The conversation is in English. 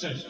Cześć.